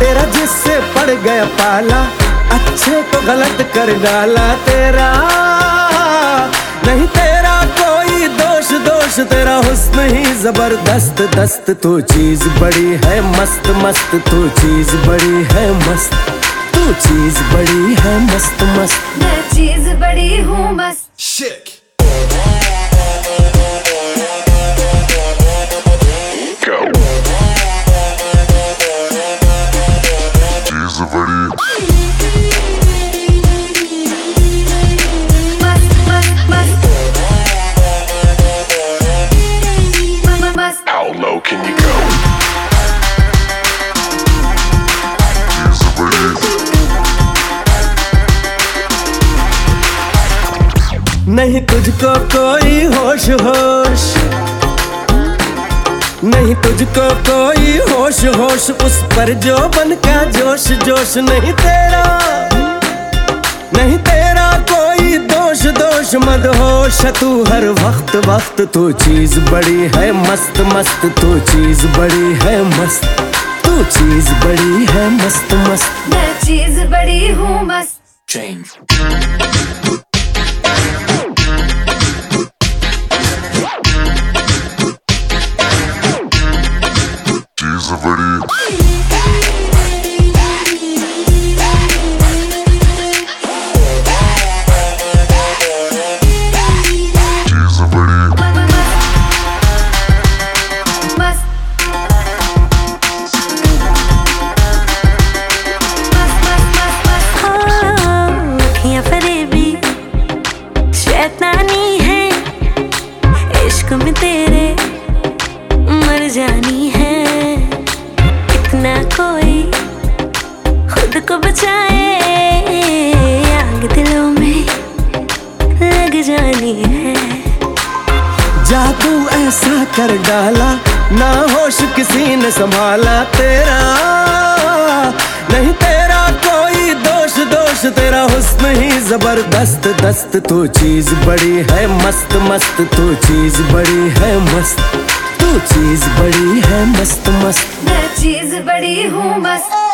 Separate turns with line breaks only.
तेरा जिससे पड़ गया पाला अच्छे को गलत कर डाला तेरा। नहीं तेरा कोई दोष दोष तेरा हुस्न ही ज़बरदस्त। दस्त तू चीज़ बड़ी है मस्त मस्त तू चीज़ बड़ी है मस्त। तू चीज़ बड़ी है मस्त मस्त।
मैं चीज़ बड़ी हूँ मस्त।
Chick.
नहीं तुझको कोई होश होश। नहीं तुझको कोई होश होश उस पर जो बन का जोश जोश नहीं तेरा। नहीं तेरा कोई दोष दोष मद होश। तू हर वक्त वक्त तू चीज़ बड़ी है मस्त मस्त। तू चीज़ बड़ी है मस्त तू चीज़ बड़ी है मस्त मस्त।
मैं चीज़ बड़ी हूँ मस्त।
Change.
कोई खुद को बचाए। आग दिलों में लग जानी है।
जादू ऐसा कर डाला, ना होश किसी ने संभाला तेरा। नहीं तेरा कोई दोष दोष, तेरा हुस्न ही ज़बरदस्त। दस्त तू चीज़ बड़ी है, मस्त मस्त तू चीज़ बड़ी है, मस्त। तू चीज़ बड़ी है मस्त मस्त।
मैं चीज़ बड़ी हूँ मस्त।